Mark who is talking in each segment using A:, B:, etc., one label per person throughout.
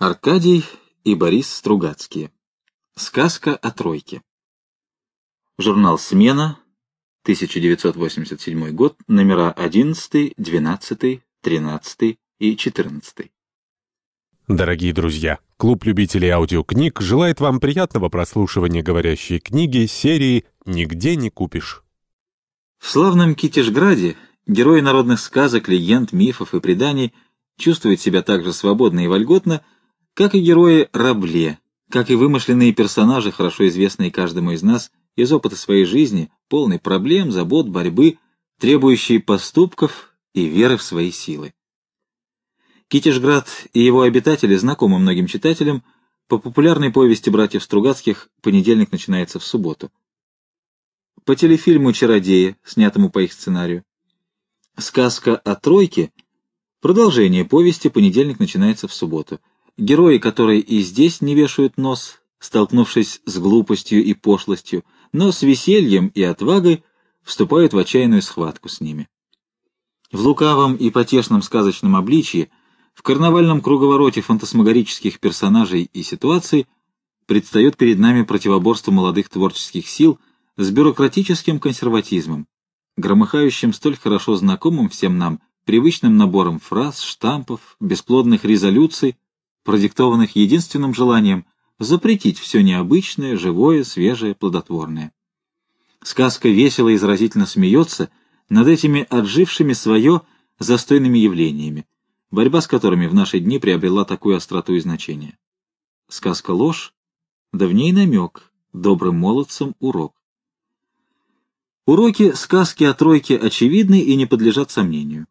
A: Аркадий и Борис Стругацкие. Сказка о тройке. Журнал «Смена», 1987 год, номера 11, 12, 13 и 14.
B: Дорогие друзья, клуб любителей аудиокниг желает вам приятного прослушивания говорящей книги серии «Нигде не купишь».
A: В славном Китежграде герои народных сказок, легенд, мифов и преданий чувствуют себя так же свободно и вольготно, как и герои Рабле, как и вымышленные персонажи, хорошо известные каждому из нас из опыта своей жизни, полный проблем, забот, борьбы, требующие поступков и веры в свои силы. Китежград и его обитатели знакомы многим читателям, по популярной повести братьев Стругацких понедельник начинается в субботу. По телефильму «Чародеи», снятому по их сценарию. Сказка о тройке — продолжение повести «Понедельник начинается в субботу», Герои, которые и здесь не вешают нос, столкнувшись с глупостью и пошлостью, но с весельем и отвагой вступают в отчаянную схватку с ними. В лукавом и потешном сказочном обличии, в карнавальном круговороте фантасмагорических персонажей и ситуаций предстает перед нами противоборство молодых творческих сил с бюрократическим консерватизмом, громыхающим столь хорошо знакомым всем нам привычным набором фраз, штампов, бесплодных резолюций, продиктованных единственным желанием запретить все необычное, живое, свежее, плодотворное. Сказка весело и изразительно смеется над этими отжившими свое застойными явлениями, борьба с которыми в наши дни приобрела такую остроту и значение. Сказка ложь, да в ней намек, добрым молодцам урок. Уроки сказки о тройке очевидны и не подлежат сомнению.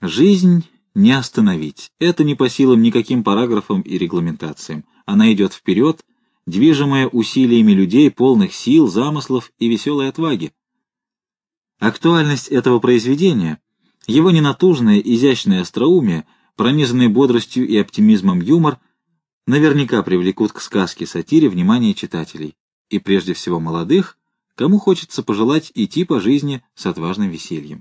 A: Жизнь не остановить. Это не по силам никаким параграфам и регламентациям. Она идет вперед, движимая усилиями людей, полных сил, замыслов и веселой отваги. Актуальность этого произведения, его ненатужное, изящное остроумие, пронизанный бодростью и оптимизмом юмор, наверняка привлекут к сказке-сатире внимание читателей, и прежде всего молодых, кому хочется пожелать идти по жизни с отважным весельем.